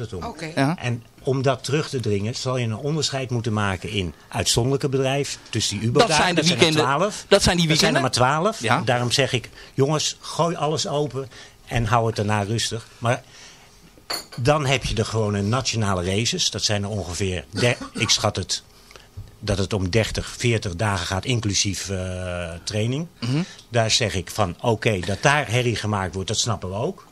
het om. Oké. Ja. En om dat terug te dringen, zal je een onderscheid moeten maken in uitzonderlijke bedrijf. tussen die UBO Dat zijn de er weekenden. twaalf. Dat zijn die Er zijn er weekenden. maar twaalf. Ja. Daarom zeg ik, jongens, gooi alles open en hou het daarna rustig. Maar dan heb je er gewoon een nationale races. Dat zijn er ongeveer, der- ik schat het, dat het om 30, 40 dagen gaat, inclusief eh, training. Mhm. Daar zeg ik van, oké, dat daar herrie gemaakt wordt, dat snappen we ook.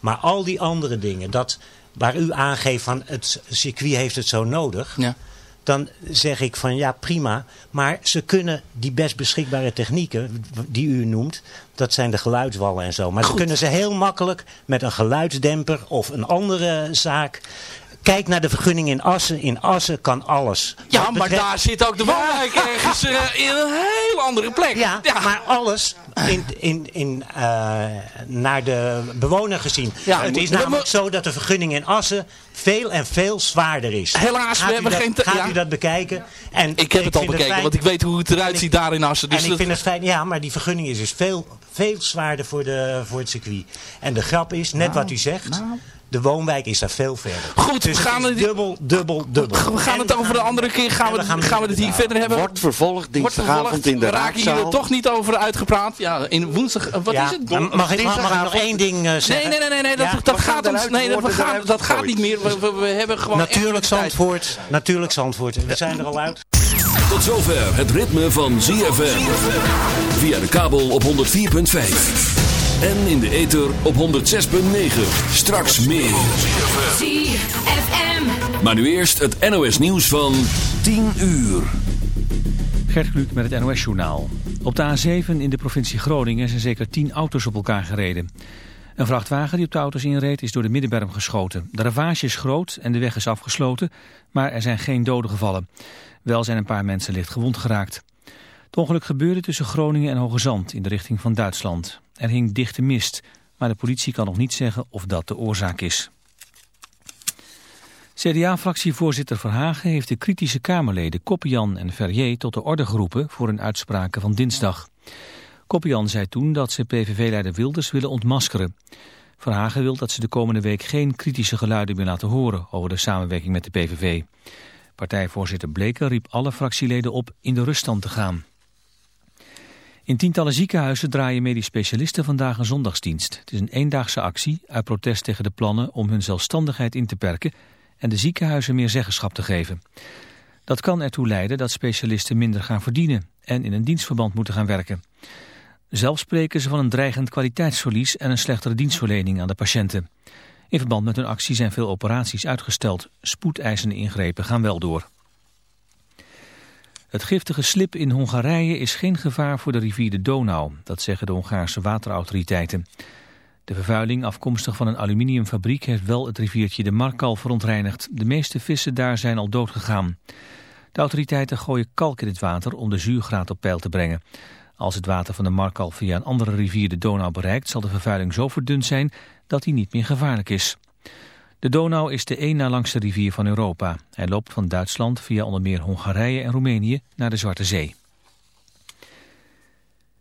Maar al die andere dingen, dat, waar u aangeeft van het circuit heeft het zo nodig. Ja. Dan zeg ik van ja prima, maar ze kunnen die best beschikbare technieken die u noemt, dat zijn de geluidswallen en zo. Maar ze kunnen ze heel makkelijk met een geluidsdemper of een andere zaak. Kijk naar de vergunning in Assen. In Assen kan alles. Ja, maar betreft- daar zit ook de woonwijk ergens eh, in een heel andere plek. Ja, maar alles in, in, in, eh, naar de bewoner gezien. Ja, het is namelijk we- zo dat de vergunning in Assen veel en veel zwaarder is. Helaas, Gaat we hebben dat- geen te- Gaat u dat bekijken? En Ik heb het al bekeken, fijn- want ik weet hoe het eruit ik- ziet daar in Assen. Dus en ik dat- vind het fijn, ja, maar die vergunning is dus veel, veel zwaarder voor, de, voor het circuit. En de grap is, net wat u zegt, de woonwijk is daar veel verder. Goed, dus we het gaan het- dubbel, dubbel, dubbel. we gaan En het over de andere keer gaan we, we gaan gaan we het hier verder hebben. Wordt vervolgd Wordt dinsdagavond vervolgd. in de We raken hier toch niet over uitgepraat. Ja, in woensdag, eh, wat Ja, is het? Mag ik, mag, mag ik nog één ding eh, zeggen? nee, nee, nee, nee, dat, Ja, dat gaat ons, nee, dat, we gaan, dat gaat niet meer. We, we, we hebben gewoon Natuurlijk. Zandvoort. Natuurlijk Zandvoort. We zijn er al uit. Tot zover het ritme van ZFM. Via de kabel op 104.5. En in de ether op 106.9. Straks meer. ZFM. Maar nu eerst het NOS nieuws van 10 uur. Gert Kluk met het NOS-journaal. Op de A7 in de provincie Groningen zijn zeker 10 auto's op elkaar gereden. Een vrachtwagen die op de auto's inreed is door de middenberm geschoten. De ravage is groot en de weg is afgesloten, maar er zijn geen doden gevallen. Wel zijn een paar mensen licht gewond geraakt. Het ongeluk gebeurde tussen Groningen en Hoge Zand in de richting van Duitsland. Er hing dichte mist, maar de politie kan nog niet zeggen of dat de oorzaak is. CDA-fractievoorzitter Verhagen heeft de kritische Kamerleden Koppian en Verrier tot de orde geroepen voor hun uitspraken van dinsdag. Koppian zei toen dat ze PVV-leider Wilders willen ontmaskeren. Verhagen wil dat ze de komende week geen kritische geluiden meer laten horen over de samenwerking met de PVV. Partijvoorzitter Bleker riep alle fractieleden op in de ruststand te gaan. In tientallen ziekenhuizen draaien medisch specialisten vandaag een zondagsdienst. Het is een eendaagse actie uit protest tegen de plannen om hun zelfstandigheid in te perken en de ziekenhuizen meer zeggenschap te geven. Dat kan ertoe leiden dat specialisten minder gaan verdienen en in een dienstverband moeten gaan werken. Zelf spreken ze van een dreigend kwaliteitsverlies en een slechtere dienstverlening aan de patiënten. In verband met hun actie zijn veel operaties uitgesteld. Spoedeisende ingrepen gaan wel door. Het giftige slip in Hongarije is geen gevaar voor de rivier de Donau, dat zeggen de Hongaarse waterautoriteiten. De vervuiling afkomstig van een aluminiumfabriek heeft wel het riviertje de Markal verontreinigd. De meeste vissen daar zijn al doodgegaan. De autoriteiten gooien kalk in het water om de zuurgraad op peil te brengen. Als het water van de Markal via een andere rivier de Donau bereikt, zal de vervuiling zo verdund zijn dat die niet meer gevaarlijk is. De Donau is de één na langste rivier van Europa. Hij loopt van Duitsland via onder meer Hongarije en Roemenië naar de Zwarte Zee.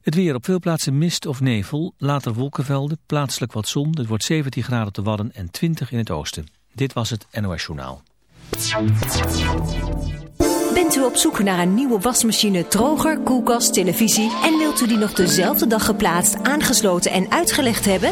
Het weer op veel plaatsen mist of nevel, later wolkenvelden, plaatselijk wat zon. Het wordt 17 graden te Wadden en 20 in het oosten. Dit was het NOS Journaal. Bent u op zoek naar een nieuwe wasmachine, droger, koelkast, televisie en wilt u die nog dezelfde dag geplaatst, aangesloten en uitgelegd hebben?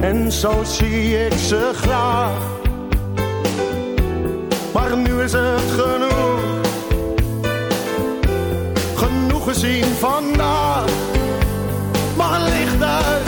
En zo zie ik ze graag. Maar nu is het genoeg. Genoeg gezien vandaag. Het licht uit,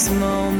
This moment.